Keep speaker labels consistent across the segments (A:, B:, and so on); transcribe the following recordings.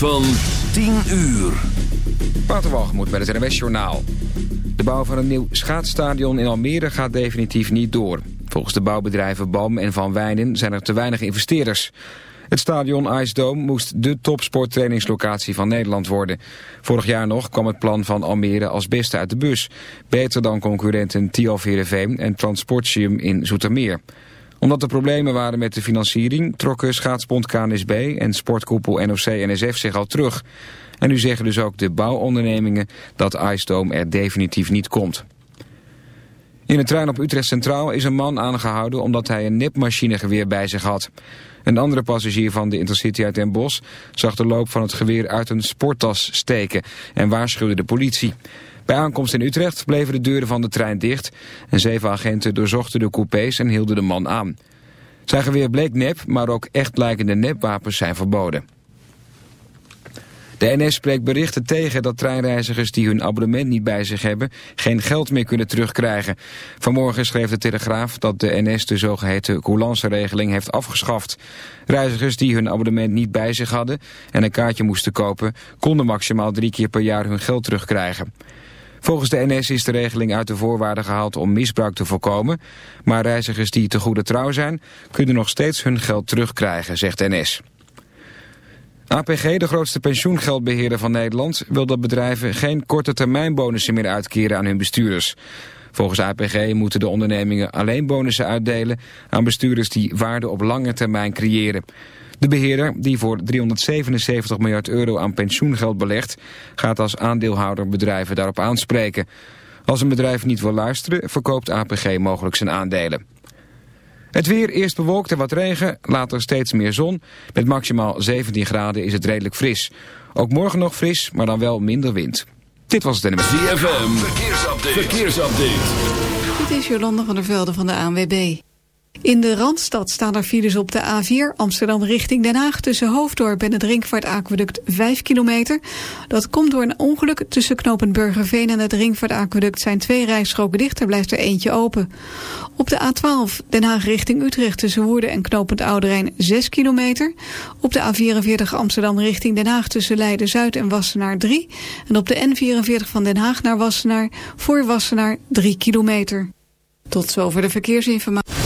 A: Van 10 uur.
B: Waterwalgemoed met het NWS Journaal. De bouw van een nieuw schaatsstadion in Almere gaat definitief niet door. Volgens de bouwbedrijven BAM en Van Wijnen zijn er te weinig investeerders. Het stadion Ice moest de topsporttrainingslocatie van Nederland worden. Vorig jaar nog kwam het plan van Almere als beste uit de bus. Beter dan concurrenten Tialf Heerenveen en Transportium in Zoetermeer omdat er problemen waren met de financiering trokken schaatsbond KNSB en sportkoepel NOC-NSF zich al terug. En nu zeggen dus ook de bouwondernemingen dat IJsdome er definitief niet komt. In een trein op Utrecht Centraal is een man aangehouden omdat hij een nipmachinegeweer bij zich had. Een andere passagier van de Intercity uit Den Bosch zag de loop van het geweer uit een sporttas steken en waarschuwde de politie. Bij aankomst in Utrecht bleven de deuren van de trein dicht en zeven agenten doorzochten de coupés en hielden de man aan. Zijn geweer bleek nep, maar ook echt lijkende nepwapens zijn verboden. De NS spreekt berichten tegen dat treinreizigers die hun abonnement niet bij zich hebben geen geld meer kunnen terugkrijgen. Vanmorgen schreef de Telegraaf dat de NS de zogeheten coulance-regeling heeft afgeschaft. Reizigers die hun abonnement niet bij zich hadden en een kaartje moesten kopen konden maximaal drie keer per jaar hun geld terugkrijgen. Volgens de NS is de regeling uit de voorwaarden gehaald om misbruik te voorkomen. Maar reizigers die te goede trouw zijn, kunnen nog steeds hun geld terugkrijgen, zegt NS. APG, de grootste pensioengeldbeheerder van Nederland, wil dat bedrijven geen korte termijnbonussen meer uitkeren aan hun bestuurders. Volgens APG moeten de ondernemingen alleen bonussen uitdelen aan bestuurders die waarde op lange termijn creëren. De beheerder, die voor 377 miljard euro aan pensioengeld belegt, gaat als aandeelhouder bedrijven daarop aanspreken. Als een bedrijf niet wil luisteren, verkoopt APG mogelijk zijn aandelen. Het weer, eerst bewolkt en wat regen, later steeds meer zon. Met maximaal 17 graden is het redelijk fris. Ook morgen nog fris, maar dan wel minder wind. Dit was het NMS.
A: ZFM, verkeersupdate. verkeersupdate.
C: Dit is Jolanda van der Velde van de ANWB. In de Randstad staan er files op de A4 Amsterdam richting Den Haag... tussen Hoofddorp en het Ringvaartaqueduct 5 kilometer. Dat komt door een ongeluk tussen knooppunt Burgerveen en het Ringvaartaqueduct... zijn twee rijstroken dicht, er blijft er eentje open. Op de A12 Den Haag richting Utrecht tussen Woerden en knooppunt Ouderijn 6 kilometer. Op de A44 Amsterdam richting Den Haag tussen Leiden-Zuid en Wassenaar 3. En op de N44 van Den Haag naar Wassenaar voor Wassenaar 3 kilometer. Tot zover de verkeersinformatie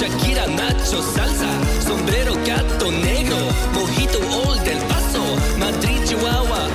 D: Shakira, Nacho, salsa, sombrero, gato negro, mojito, all del paso, Madrid, Chihuahua.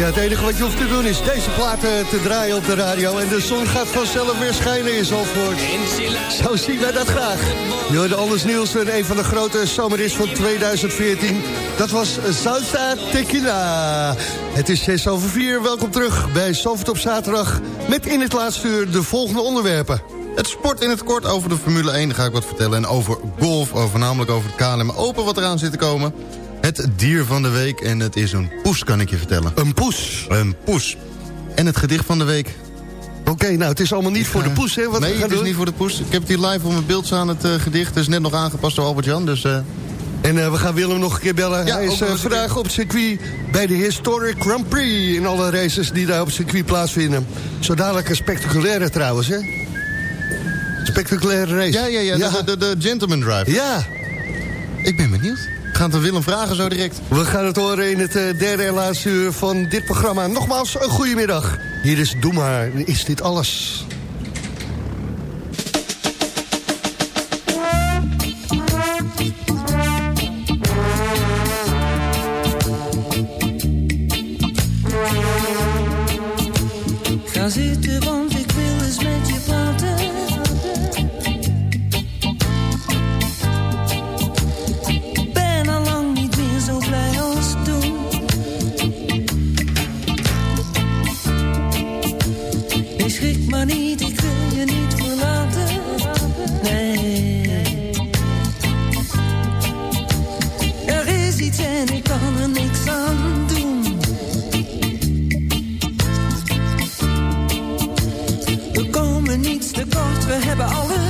E: Ja, het enige wat je hoeft te doen is deze platen te draaien op de radio... en de zon gaat vanzelf weer schijnen in Zandvoort. Zo zien wij dat graag. Je hoorde Anders Nielsen, een van de grote zomerhits van 2014. Dat was Salsa Tequila. Het is 6 over 4. Welkom terug bij Zandvoort op zaterdag... met in het laatste uur de volgende onderwerpen.
F: Het sport in het kort over de Formule 1 ga ik wat vertellen. En over golf, over, namelijk over het KLM Open wat eraan zit te komen. Het dier van de week en het is een poes, kan ik je vertellen.
E: Een poes.
F: Een poes. En het gedicht van de week.
E: Oké, nou, het is allemaal niet voor de poes, hè? Wat
F: nee, het is niet voor de poes. Ik heb het hier live op mijn beeld staan, het eh, gedicht. Het is net nog aangepast door Albert-Jan, dus... eh,
E: En eh, we gaan Willem nog een keer bellen.
F: Ja,
E: Hij is eh, vandaag op circuit bij de Historic Grand Prix... in alle races die daar op circuit plaatsvinden. Zo dadelijk een spectaculaire trouwens, hè? Spectaculaire race.
F: ja, ja, ja, De, de, de Gentleman Drive.
E: Ja,
F: Ik ben benieuwd. We gaan het aan Willem vragen zo direct.
E: we gaan het horen in het eh, derde en laatste uur van dit programma. Nogmaals, een goede middag. Hier is Doe maar, is dit alles?
D: Ga zitten, we hebben alles.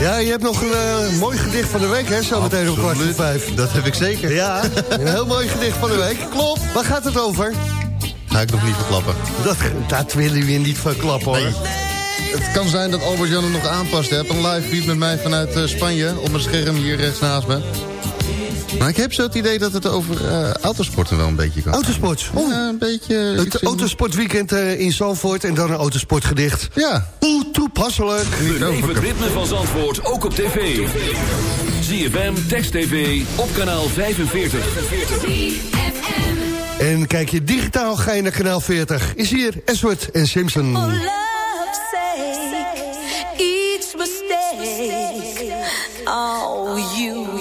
D: Ja,
E: je hebt nog een eh, mooi gedicht van de week, hè? Zo meteen om kwart voor vijf.
F: Dat heb ik zeker.
E: Ja, een heel mooi gedicht van de week. Klopt. Waar gaat het over?
F: Ga ik nog niet verklappen.
E: Dat, dat willen we niet verklappen, hoor.
F: Nee. Het kan zijn dat Albert Jan het nog aanpast. Hè. Een live feed met mij vanuit eh, Spanje. Op mijn scherm hier rechts naast me. Maar ik heb zo het idee dat het over eh, autosporten wel een beetje kan.
E: Autosport. Oh,
F: Ja, een beetje... iets
E: het autosportweekend eh, in Zalvoort en dan een autosportgedicht.
F: Ja.
E: Hoe toepasselijk.
A: Beleef het ritme van Zandvoort ook op tv. ZFM, Text TV, op kanaal 45.
E: En kijk je digitaal, ga je naar kanaal 40. Is hier Esward en Simpson.
G: For love's sake, each mistake, oh, you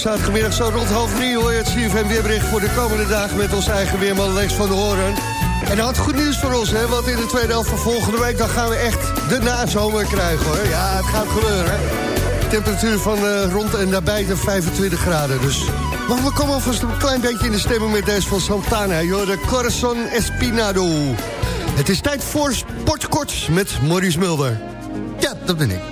E: zaterdagmiddag zo rond half drie hoor je het CFM weerbericht voor de komende dagen met ons eigen weerman Lex van de Horen. En hij had goed nieuws voor ons, hè, want in de tweede helft van volgende week dan gaan we echt de nazomer krijgen hoor. Ja, het gaat gebeuren. Temperatuur van uh, rond en nabij de 25 graden. Dus maar we komen alvast een klein beetje in de stemming met deze van Santana. Joh, de Corazon Espinado. Het is tijd voor Sportkorts met Maurice Mulder.
F: Ja, dat ben ik.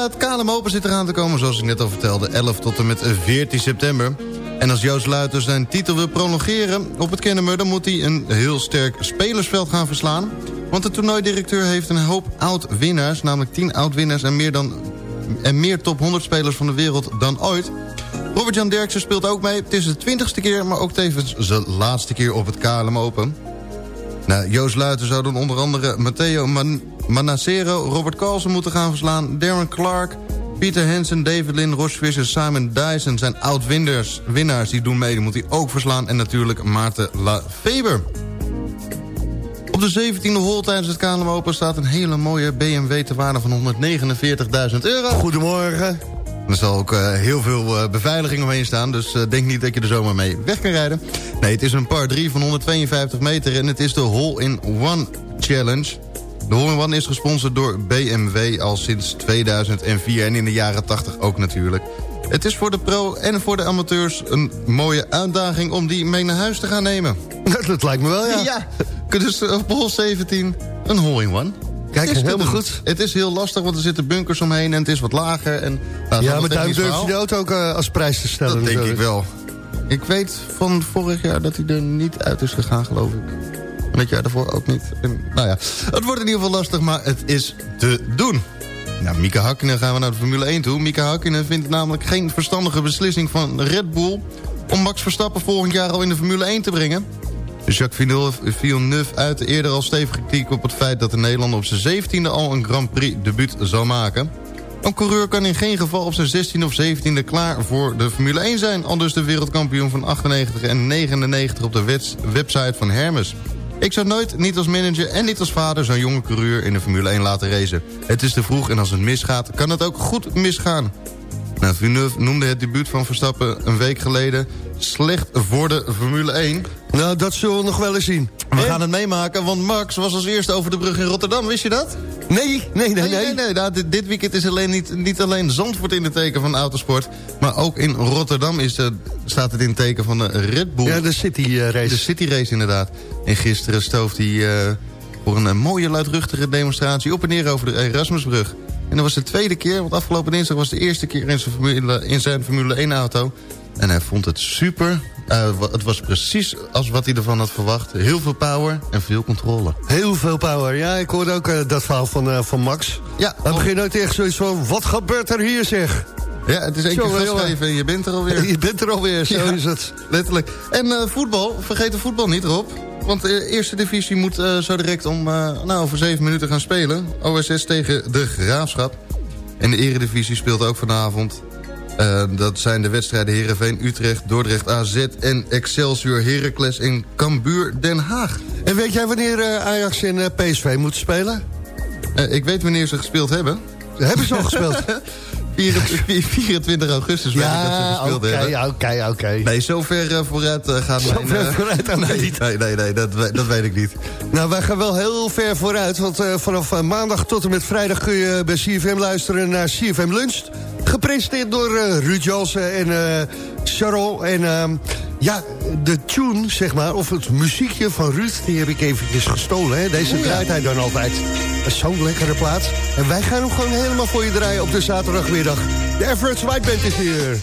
F: Het KLM Open zit eraan te komen, zoals ik net al vertelde. 11 tot en met 14 september. En als Joost Luiter zijn titel wil prolongeren op het Kennemer... dan moet hij een heel sterk spelersveld gaan verslaan. Want de toernooidirecteur heeft een hoop oud-winnaars... namelijk 10 oud-winnaars en meer, dan, en meer top 100 spelers van de wereld dan ooit. Robert-Jan Derksen speelt ook mee. Het is de twintigste keer, maar ook tevens zijn laatste keer op het KLM Open. Nou, Joost Luiten zou dan onder andere Matteo Man Manacero, Robert Carlsen moeten gaan verslaan... Darren Clark, Pieter Hansen, David Lynn, Ross Visser, Simon Dyson zijn oud-winnaars. Winnaars die doen mee, die moet hij ook verslaan. En natuurlijk Maarten Lafeber. Op de 17e hol tijdens het KLM Open staat een hele mooie BMW te waarde van 149.000 euro.
E: Goedemorgen.
F: Er zal ook uh, heel veel uh, beveiliging omheen staan. Dus uh, denk niet dat je er zomaar mee weg kan rijden. Nee, het is een par 3 van 152 meter. En het is de Hole-in-One Challenge. De Hole-in-One is gesponsord door BMW al sinds 2004. En in de jaren 80 ook natuurlijk. Het is voor de pro en voor de amateurs een mooie uitdaging... om die mee naar huis te gaan nemen.
E: Dat lijkt me wel, ja.
F: Ja, dus op hol 17 een Hole-in-One.
E: Kijk,
F: het is
E: helemaal goed.
F: Het is heel lastig, want er zitten bunkers omheen en het is wat lager. En,
E: nou, ja, maar daar durf je de auto ook uh, als prijs te stellen.
F: Dat denk ik wel. Ik weet van vorig jaar dat hij er niet uit is gegaan, geloof ik. En het jaar daarvoor ook niet. Nou ja, het wordt in ieder geval lastig, maar het is te doen. Nou, Mika Hakkinen gaan we naar de Formule 1 toe. Mika Hakkinen vindt namelijk geen verstandige beslissing van Red Bull... om Max Verstappen volgend jaar al in de Formule 1 te brengen. Jacques Villeneuve uitte eerder al stevige kritiek op het feit dat de Nederlander op zijn 17e al een Grand Prix debuut zal maken. Een coureur kan in geen geval op zijn 16e of 17e klaar voor de Formule 1 zijn. Al dus de wereldkampioen van 98 en 99 op de website van Hermes. Ik zou nooit, niet als manager en niet als vader... zo'n jonge coureur in de Formule 1 laten racen. Het is te vroeg en als het misgaat, kan het ook goed misgaan. Nou, Villeneuve noemde het debuut van Verstappen een week geleden... slecht voor de Formule 1.
E: Nou, dat zullen we nog wel eens zien.
F: We gaan het meemaken, want Max was als eerste over de brug in Rotterdam. Wist je dat?
E: Nee, nee, nee. nee,
F: nee, nee nou, dit, dit, weekend is alleen niet, niet alleen Zandvoort in het teken van autosport... maar ook in Rotterdam is de, staat het in het teken van de Red Bull.
E: Ja, de City uh, Race.
F: De City Race, inderdaad. En gisteren stoof hij uh, voor een mooie luidruchtige demonstratie... op en neer over de Erasmusbrug. En dat was de tweede keer, want afgelopen dinsdag was de eerste keer in zijn Formule, in zijn Formule 1-auto. En hij vond het super. Uh, het was precies als wat hij ervan had verwacht. Heel veel power en veel controle.
E: Heel veel power, ja. Ik hoorde ook uh, dat verhaal van, uh, van Max.
F: Ja.
E: Hij begint nooit echt zoiets van, wat gebeurt er hier zeg?
F: Ja, het is één keer vastgeven en je bent er alweer.
E: je bent er alweer, zo
F: ja,
E: is het.
F: Letterlijk. En voetbal, vergeet de voetbal niet, Rob. Want de eerste divisie moet uh, zo direct om uh, nou, over zeven minuten gaan spelen. OSS tegen de Graafschap. En de eredivisie speelt ook vanavond. Uh, dat zijn de wedstrijden Heerenveen, Utrecht, Dordrecht, AZ en Excelsior, Heracles en Cambuur Den Haag.
E: En weet jij wanneer Ajax en PSV moeten spelen?
F: ik weet wanneer ze gespeeld hebben.
E: Hebben ze al gespeeld?
F: 24 augustus weet
E: ja,
F: ik dat ze gespeeld
E: okay,
F: hebben.
E: Oké, oké, oké.
F: Nee, zo ver uh, vooruit uh, gaat
E: zo
F: mijn...
E: Ver
F: uh,
E: vooruit gaan
F: nee,
E: niet.
F: Nee, nee, nee, dat, dat weet ik niet.
E: Nou, wij gaan wel heel ver vooruit. Want vanaf maandag tot en met vrijdag kun je bij CFM luisteren naar CFM Lunch. Gepresenteerd door Ruud Jansen en Charol. En ehm, ja, de tune, zeg maar, of het muziekje van Ruud... die heb ik eventjes gestolen. Hè? Deze draait hij dan altijd. Zo'n lekkere plaats. En wij gaan hem gewoon helemaal voor je draaien op de zaterdagmiddag. De Average White Band is hier.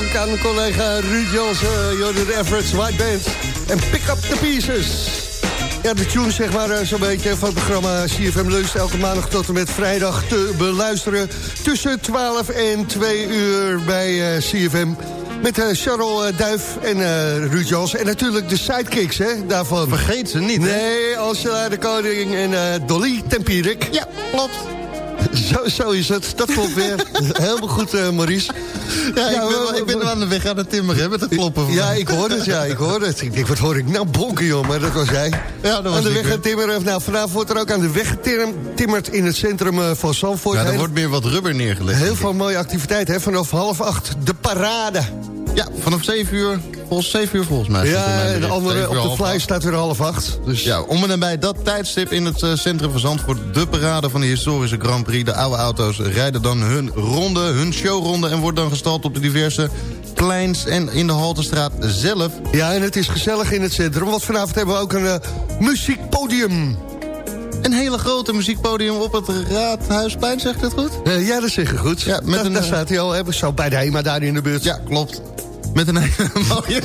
E: Dank aan collega Ruud Jansen, Jordan Everett, White Band en Pick Up The Pieces. Ja, de tune zeg maar eh, zo'n beetje van het programma CFM Lunch... elke maandag tot en met vrijdag te beluisteren... tussen 12 en 2 uur bij uh, CFM... Met uh, Charles uh, Duif en uh, Ruud. En natuurlijk de sidekicks, hè, daarvan.
F: Vergeet ze niet,
E: Nee, Angela de Koning en Dolly Tempierik.
F: Ja, klopt.
E: Zo, zo is het, dat klopt weer. Helemaal goed, uh, Maurice.
F: Ja, ja, ik, ben, we, ik ben aan de weg aan het timmeren met het kloppen.
E: Ja, ik hoor het, ja, ik hoor het. Ik denk, wat hoor ik nou bonken, joh, maar dat was jij.
F: Ja, dat was
E: aan de weg aan timmeren. Nou, vanavond wordt er ook aan de weg getimmerd in het centrum uh, van Zandvoort.
F: Ja, er wordt meer wat rubber neergelegd.
E: Heel veel mooie activiteiten, hè, vanaf half acht, de parade.
F: Ja, vanaf 7 uur, volgens 7 uur volgens mij.
E: Ja, en de andere op de fly staat weer half acht.
F: Dus. Ja, om en nabij dat tijdstip in het uh, centrum van Zandvoort... de parade van de historische Grand Prix. De oude auto's rijden dan hun ronde, hun showronde... en wordt dan gestald op de diverse kleins en in de Haltestraat zelf.
E: Ja, en het is gezellig in het centrum. Want vanavond hebben we ook een uh, muziekpodium.
F: Een hele grote muziekpodium op het Raadhuisplein, zeg ik dat goed?
E: Uh, ja, dat zeg je goed. Ja, met da, een, daar staat hij al, zo bij de HEMA daar in de buurt.
F: Ja, klopt. Met een hele mooie...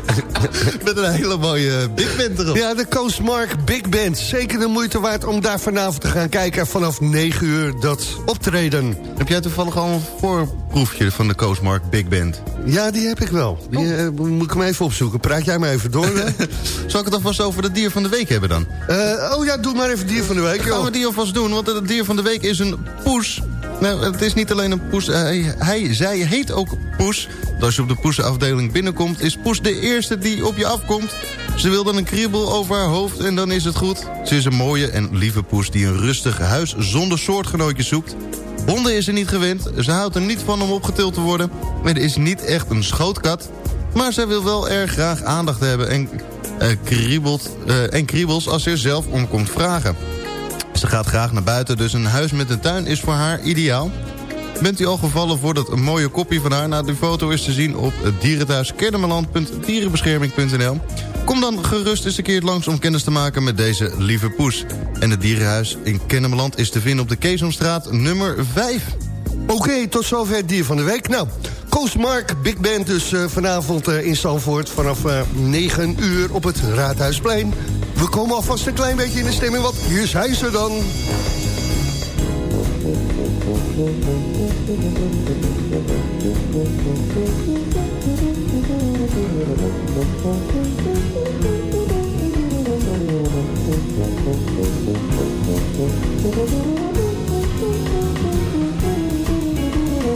F: met een hele mooie big band erop.
E: Ja, de Coastmark Big Band. Zeker de moeite waard om daar vanavond te gaan kijken... vanaf 9 uur dat optreden.
F: Heb jij toevallig al een voorproefje van de Coastmark Big Band?
E: Ja, die heb ik wel. Die oh. uh, moet ik hem even opzoeken. Praat jij maar even door.
F: Zal ik het alvast over het dier van de week hebben dan?
E: Uh, oh ja, doe maar even dier van de week.
F: Gaan we die alvast doen, want het dier van de week is een poes... Nou, het is niet alleen een poes. Hij, hij, zij heet ook Poes. Als je op de poesenafdeling binnenkomt... is Poes de eerste die op je afkomt. Ze wil dan een kriebel over haar hoofd en dan is het goed. Ze is een mooie en lieve poes die een rustig huis zonder soortgenootjes zoekt. Honden is ze niet gewend. Ze houdt er niet van om opgetild te worden. Het is niet echt een schootkat. Maar zij wil wel erg graag aandacht hebben en, uh, kriebelt, uh, en kriebels als ze er zelf om komt vragen. Ze gaat graag naar buiten, dus een huis met een tuin is voor haar ideaal. Bent u al gevallen voor dat mooie kopje van haar? Nou, die foto is te zien op dierenthuiskennemerland.dierenbescherming.nl. Kom dan gerust eens een keer langs om kennis te maken met deze lieve poes. En het dierenhuis in Kennemerland is te vinden op de Keesomstraat nummer 5.
E: Oké, tot zover het dier van de week. Nou, Koos Mark, Big Band dus eh, vanavond eh, in Zandvoort... vanaf eh, uh, 9 uur op het Raadhuisplein. We komen alvast een klein beetje in de stemming, want hier is hij ze dan.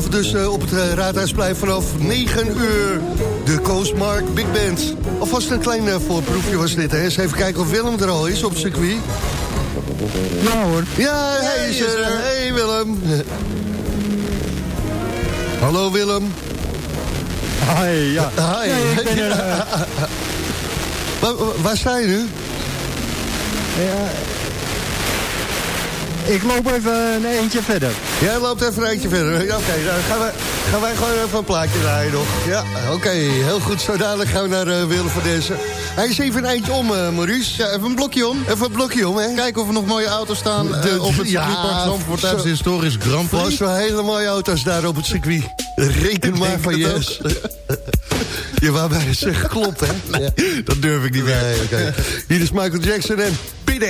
H: Vanavond dus eh, op het uh, Raadhuisplein vanaf 9 uur. De Coastmark Big Band. Alvast een klein uh, voorproefje was dit. Hè. Eens even kijken of Willem er al is op het circuit.
I: Ja hoor.
H: Ja, hij is er. Hey Willem. Hallo Willem.
I: Hi, ja.
H: Hi.
I: Ja, ik ben er, uh...
H: waar, waar sta je nu?
I: Ja, ik loop even een eentje verder.
H: Jij loopt even een eentje verder. Ja, oké, dan gaan, we, gaan wij gewoon even een plaatje draaien nog. Ja, oké, heel goed. Zo dadelijk gaan we naar uh, Willem van Dessen. Hij is even een eindje om, uh, Maurice.
F: Ja, even een blokje om.
H: Even een blokje om, hè.
F: Kijken of er nog mooie auto's staan uh, op het circuitpark ja, Zandvoort tijdens het historisch Grand Prix.
H: Er zijn hele mooie auto's daar op het circuit. Reken maar van yes. Je wou bij zeggen klopt, hè?
F: Nee, ja. dat durf ik niet meer.
H: Nee, okay. Hier is Michael Jackson en Beat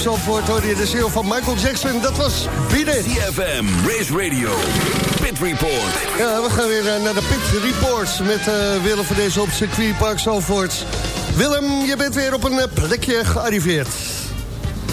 H: Zandvoort hoorde je de ziel van Michael Jackson. Dat was Bieden.
A: CFM, Race Radio, Pit Report.
H: Ja, we gaan weer naar de Pit Reports met uh, Willem van deze op circuitpark Zandvoort. Willem, je bent weer op een plekje gearriveerd.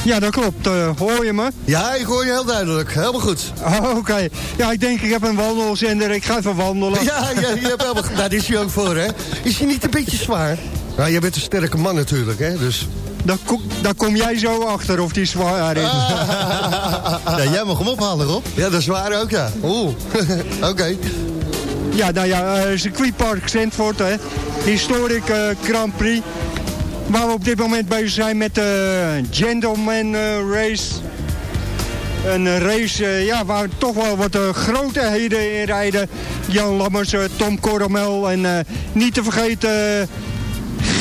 I: Ja, dat klopt. Uh, hoor je me?
H: Ja, ik hoor je heel duidelijk. Helemaal goed.
I: Oh, Oké. Okay. Ja, ik denk ik heb een wandelzender. Ik ga even wandelen.
H: Ja, ja je hebt helemaal... Daar is hij ook voor, hè? Is hij niet een beetje zwaar? Nou, jij bent een sterke man natuurlijk, hè? Dus...
I: Daar, kom, daar kom jij zo achter of die zwaar is.
F: Ja, jij mag hem ophalen, Rob.
E: Ja, dat is waar ook, ja. Oeh, oké.
I: Ja, nou ja, eh, circuitpark Zandvoort, hè. Historic eh, Grand Prix. Waar we op dit moment bezig zijn met de Gentleman eh, Race. Een race ja, waar toch wel wat uh, grootheden in rijden. Jan Lammers, Tom Coronel en eh, niet te vergeten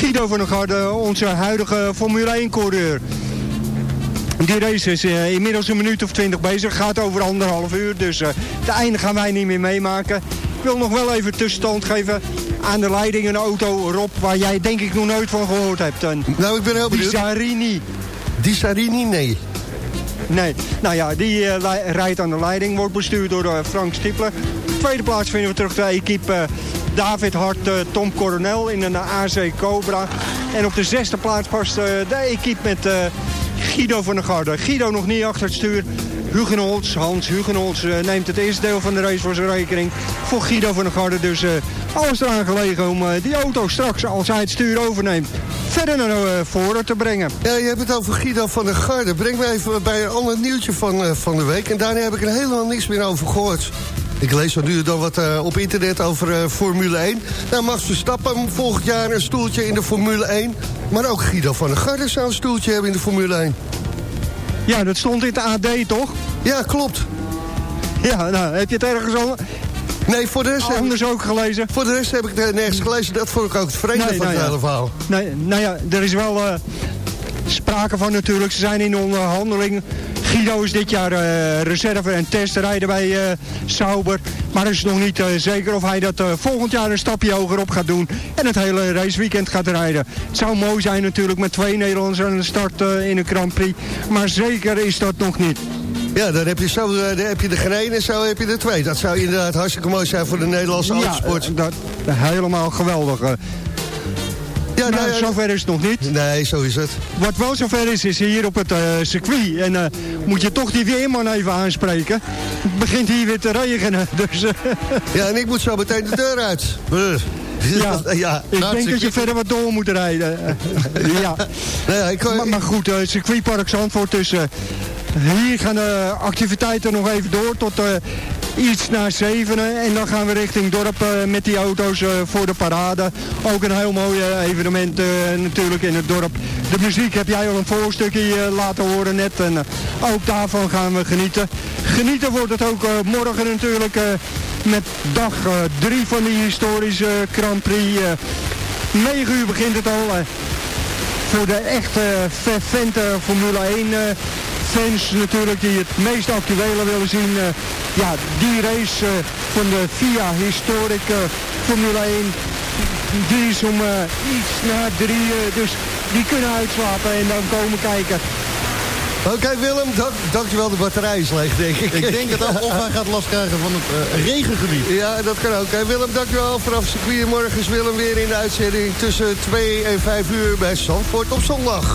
I: Guido van der Garde, onze huidige Formule 1-coureur. Die race is eh, inmiddels een minuut of twintig bezig. Gaat over anderhalf uur, dus eh het einde gaan wij niet meer meemaken. Ik wil nog wel even tussenstand geven aan de leiding een auto, Rob, waar jij denk ik nog nooit van gehoord hebt. Een
E: Nou, ik ben heel benieuwd.
I: Die Sarini.
E: Die Sarini, nee.
I: Nee, nou ja, die eh, rijdt aan de leiding, wordt bestuurd door Frank Stipler. Tweede plaats vinden we terug de equipe David Hart, eh, Tom Coronel in een AC Cobra. En op de zesde plaats past eh, de equipe met eh, Guido van der Garde. Guido nog niet achter het stuur. Hugenholz, Hans Hugenholz neemt het eerste deel van de race voor zijn rekening. Voor Guido van der Garde dus alles eraan gelegen om die auto straks als hij het stuur overneemt verder naar voren te brengen.
E: Je hebt het over Guido van der Garde. Breng me even bij een ander nieuwtje van, van de week. En daarna heb ik er helemaal niks meer over gehoord. Ik lees zo nu dan wat eh, op internet over eh, Formule 1. Nou, Max Verstappen volgend jaar een stoeltje in de Formule 1. Maar ook Guido van der Garde zou een stoeltje hebben in de Formule 1.
I: Ja, dat stond in de AD, toch?
E: Ja, klopt.
I: Ja, nou, heb je het ergens al...
E: Nee, voor de rest, heb,
I: Anders ook gelezen?
E: voor de rest heb ik het nergens gelezen. Dat vond ik ook het vreemde
I: Nee,
E: van
I: nou
E: het
I: ja.
E: verhaal.
I: Nee, nou ja, er is wel eh, sprake van natuurlijk. Ze zijn in onderhandeling. Guido is dit jaar eh, reserve en testrijder bij eh, Sauber. Maar is nog niet eh, zeker of hij dat volgend jaar een stapje hoger op gaat doen. En het hele raceweekend gaat rijden. Het zou mooi zijn natuurlijk met twee Nederlanders aan de start in een Grand Prix. Maar zeker is dat nog niet.
E: Ja, dan heb je, zo, dan heb je één en zo heb je er twee. Dat zou inderdaad hartstikke mooi zijn voor de Nederlandse autosport.
I: Ja, dat, helemaal geweldig.
E: Ja,
I: nou,
E: nou
I: zover is het nog niet.
E: Nee, zo is het.
I: Wat wel zover is, is hier op het eh, circuit. En eh, moet je toch die weerman even aanspreken. Het begint hier weer te regenen. Dus eh,
E: Ja, en ik moet zo meteen de deur uit. Brr.
I: ja,
E: ja.
I: ik denk dat je verder wat door moet rijden. ja.
E: Nou ja, ik,
I: Maar, maar goed, circuitpark Zandvoort. Dus eh, hier gaan de activiteiten nog even door tot iets na zevenen. En dan gaan we richting dorp eh, met die auto's eh, voor de parade. Ook een heel mooi eh, evenement natuurlijk in het dorp. De muziek heb jij al een voorstukje laten horen net. En ook daarvan gaan we genieten. Genieten wordt het ook morgen natuurlijk met dag 3 van die historische Grand Prix. eh 9 uur begint het al. voor de echte fervente Formule 1 eh, fans natuurlijk die het meest actuele willen zien. eh, ja, die race eh, van de FIA Historic Formule 1. Die is om eh, iets na drie, dus die kunnen uitslapen en dan komen kijken.
E: Oké Willem, dank, dankjewel. De batterij is leeg, denk ik.
F: Ik denk het ook, of hij gaat last krijgen van het eh, regengebied.
E: Ja, dat kan ook. Hey, Willem, dankjewel. Vanaf circuit morgen is Willem weer in de uitzending tussen 2 en 5 uur bij Zandvoort op zondag.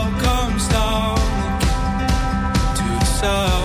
J: so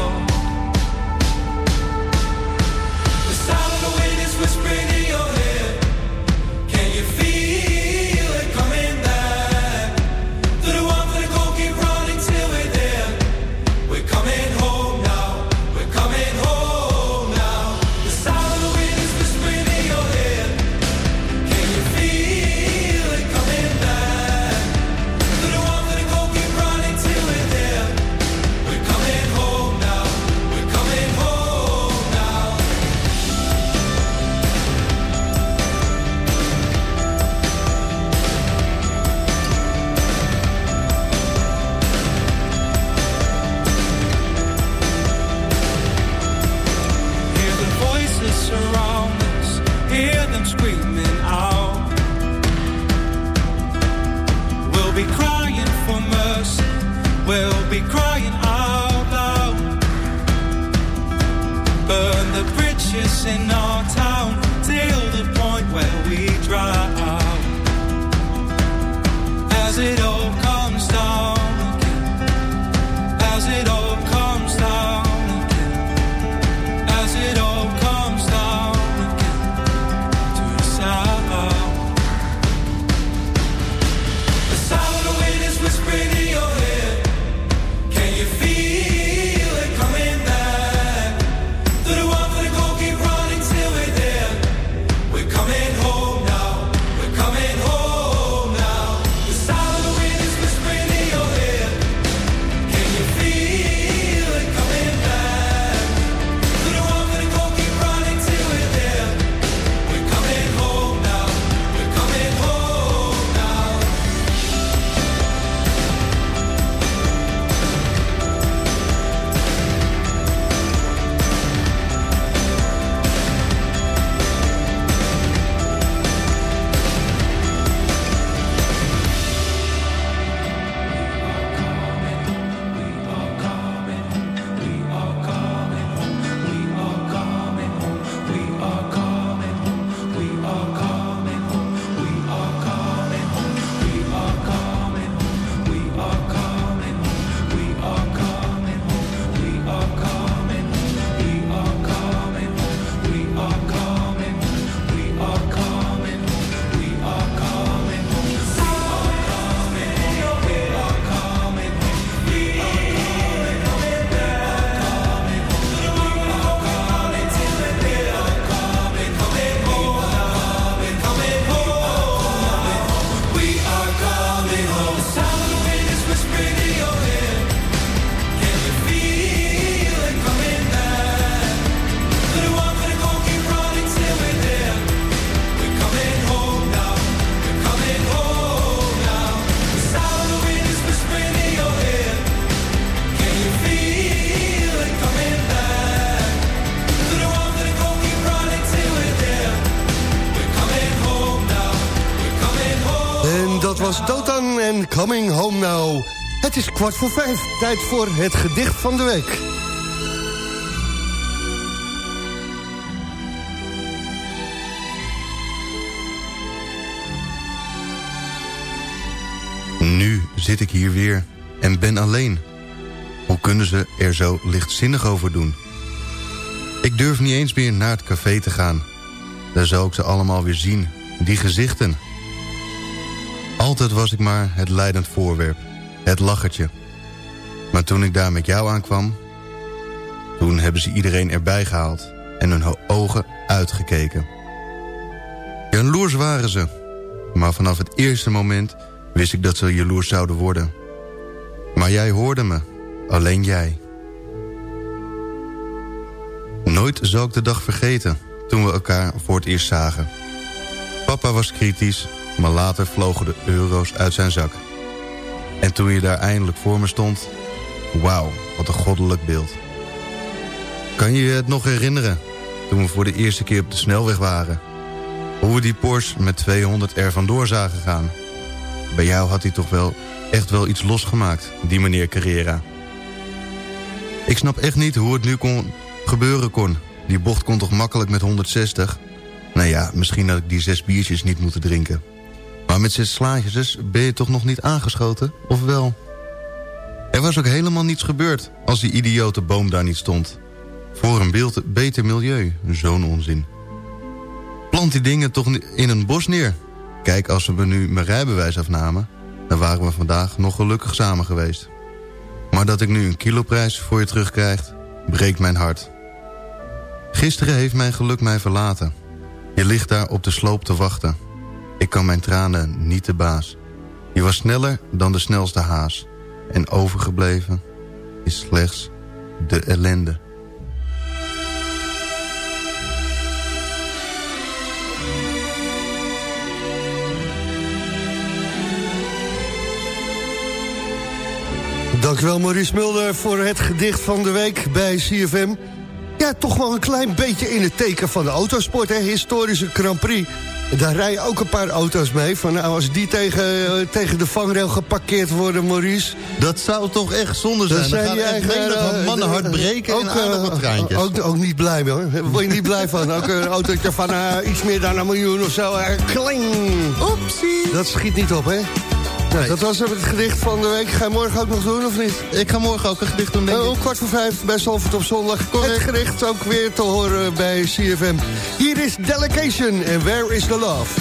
J: Het is kwart voor vijf. Tijd voor het gedicht van de week.
F: Nu zit ik hier weer en ben alleen. Hoe kunnen ze er zo lichtzinnig over doen? Ik durf niet eens meer naar het café te gaan. Daar zou ik ze allemaal weer zien, die gezichten. Altijd was ik maar het leidend voorwerp, het lachertje. Maar toen ik daar met jou aankwam... toen hebben ze iedereen erbij gehaald en hun ogen uitgekeken. Jaloers waren ze, maar vanaf het eerste moment wist ik dat ze jaloers zouden worden. Maar jij hoorde me, alleen jij. Nooit zal ik de dag vergeten toen we elkaar voor het eerst zagen. Papa was kritisch, maar later vlogen de euro's uit zijn zak. En toen je daar eindelijk voor me stond... wauw, wat een goddelijk beeld. Kan je je het nog herinneren, toen we voor de eerste keer op de snelweg waren... hoe we die Porsche met 200 er vandoor zagen gaan... Bij jou had hij toch wel echt wel iets losgemaakt, die meneer Carrera. Ik snap echt niet hoe het nu kon gebeuren kon. Die bocht kon toch makkelijk met 160? Nou ja, misschien had ik die zes biertjes niet moeten drinken. Maar met zes slaatjes ben je toch nog niet aangeschoten, of wel? Er was ook helemaal niets gebeurd als die idiote boom daar niet stond. Voor een beeld, beter milieu, zo'n onzin. Plant die dingen toch in een bos neer. Kijk, als we nu mijn rijbewijs afnamen... dan waren we vandaag nog gelukkig samen geweest. Maar dat ik nu een kiloprijs voor je terugkrijg... breekt mijn hart. Gisteren heeft mijn geluk mij verlaten. Je ligt daar op de sloop te wachten. Ik kan mijn tranen niet de baas. Je was sneller dan de snelste haas. En overgebleven is slechts de ellende.
J: Dankjewel Maurice Mulder voor het gedicht van de week bij CFM.
K: Ja, toch wel een klein beetje in het teken van de autosport, hè? historische Grand Prix. Daar rijden ook een paar auto's mee. Van, nou, als die tegen, eh, tegen de vangrail geparkeerd worden, Maurice...
F: Dat zou toch echt zonde zijn. Dan zijn die eigenlijk
K: eh,
F: mannen
K: hard
F: breken
K: ook,
F: en uh,
K: ook, ook, niet blij mee, hoor. Word je niet blij van. Ook een autootje van iets meer dan een miljoen of zo. Kling!
F: Oepsie!
K: Dat schiet niet op, hè? Dus dat was het gedicht van de week. Ga je morgen ook nog doen, of niet?
F: Ik ga morgen ook een gedicht doen, denk
K: uh, kwart voor vijf bij Salford op zondag. Correct. Het gedicht ook weer te horen bij CFM. Hier is Delegation en Where is the Love?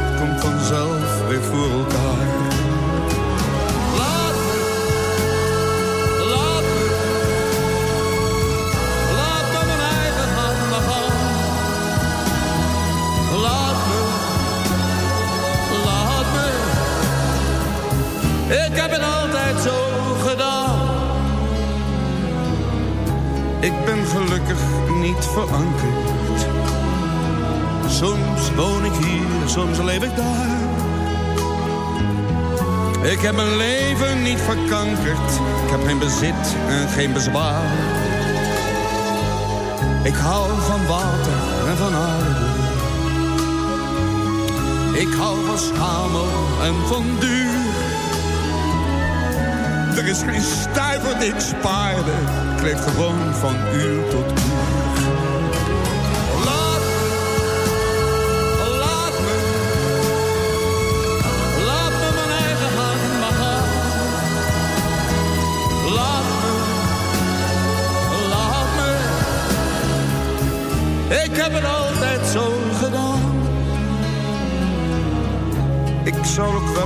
L: Komt vanzelf weer voor elkaar. Laat me, laat me, laat mijn eigen hand maar gaan. Laat me, laat me. Ik heb het altijd zo gedaan. Ik ben gelukkig niet verankerd. Soms woon ik hier, soms leef ik daar. Ik heb mijn leven niet verkankerd. Ik heb geen bezit en geen bezwaar. Ik hou van water en van aarde. Ik hou van schamel en van duur. Er is geen stuiver die ik spaarde. Ik leef gewoon van uur tot uur.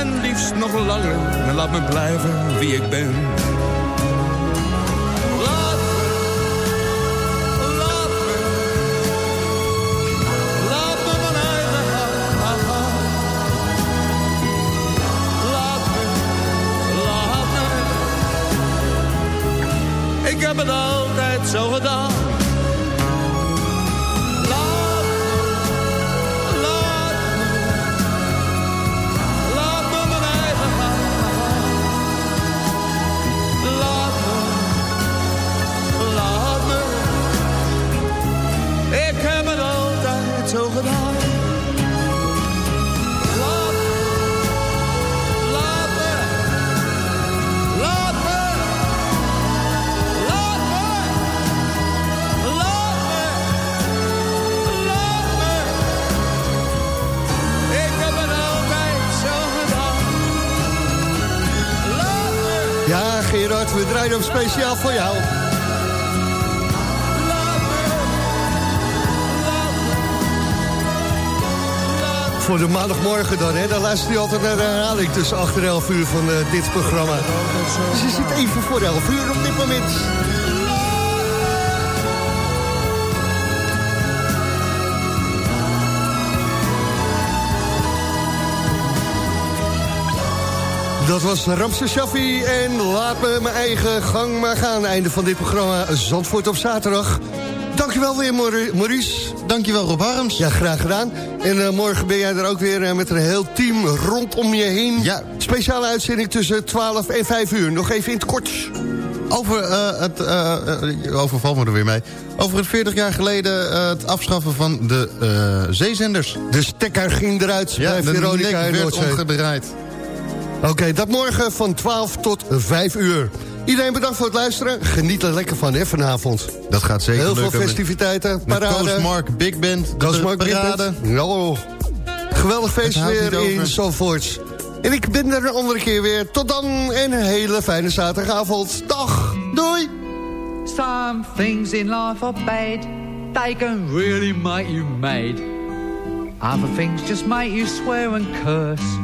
L: en liefst nog langer. En laat me blijven wie ik ben.
E: Speciaal voor jou. Voor de maandagmorgen dan, hè? Dan luister je altijd naar de herhaling tussen 8 en 11 uur van eh, dit programma. Dus je zit even voor 11 uur op dit moment. Dat was Ramse Shaffi en laat me mijn eigen gang maar gaan. Einde van dit programma Zandvoort op zaterdag. Dankjewel weer, Mauri- Maurice.
F: Dankjewel, Rob Harms.
E: Ja, graag gedaan. En eh, morgen ben jij er ook weer eh, met een heel team rondom je heen.
F: Ja.
E: Speciale uitzending tussen 12 en 5 uur. Nog even in het kort.
F: Over eh, het... uh, overval me er weer mee. Over het 40 jaar geleden het afschaffen van de zeezenders.
E: De stekker ging eruit
F: Ja,
E: bij
F: de
E: Veronica
F: nek
E: en
F: werd omgedraaid.
E: Oké, dat morgen van 12 tot 5 uur. Iedereen bedankt voor het luisteren. Geniet er lekker van, hè, vanavond.
F: Dat gaat zeker
E: Heel veel festiviteiten, parade.
F: Coast Mark Big Band, de
E: Coast Mark Big
F: parade.
E: Band. Nou, geweldig feest weer in
F: over.
E: Zandvoort. En ik ben er een andere keer weer. Tot dan en een hele fijne zaterdagavond. Dag, doei!
M: Some things in life are bad. They can really make you mad. Other things just make you swear and curse.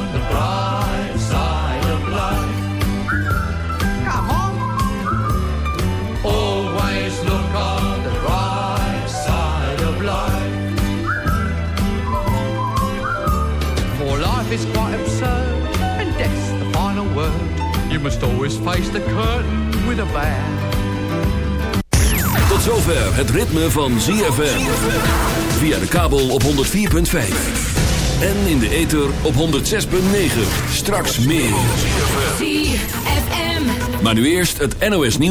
M: must always face the curtain with a bow.
A: Tot zover het ritme van ZFM. Via de kabel op 104.5. En in de ether op 106.9. Straks meer.
H: ZFM.
A: Maar nu eerst het NOS nieuws.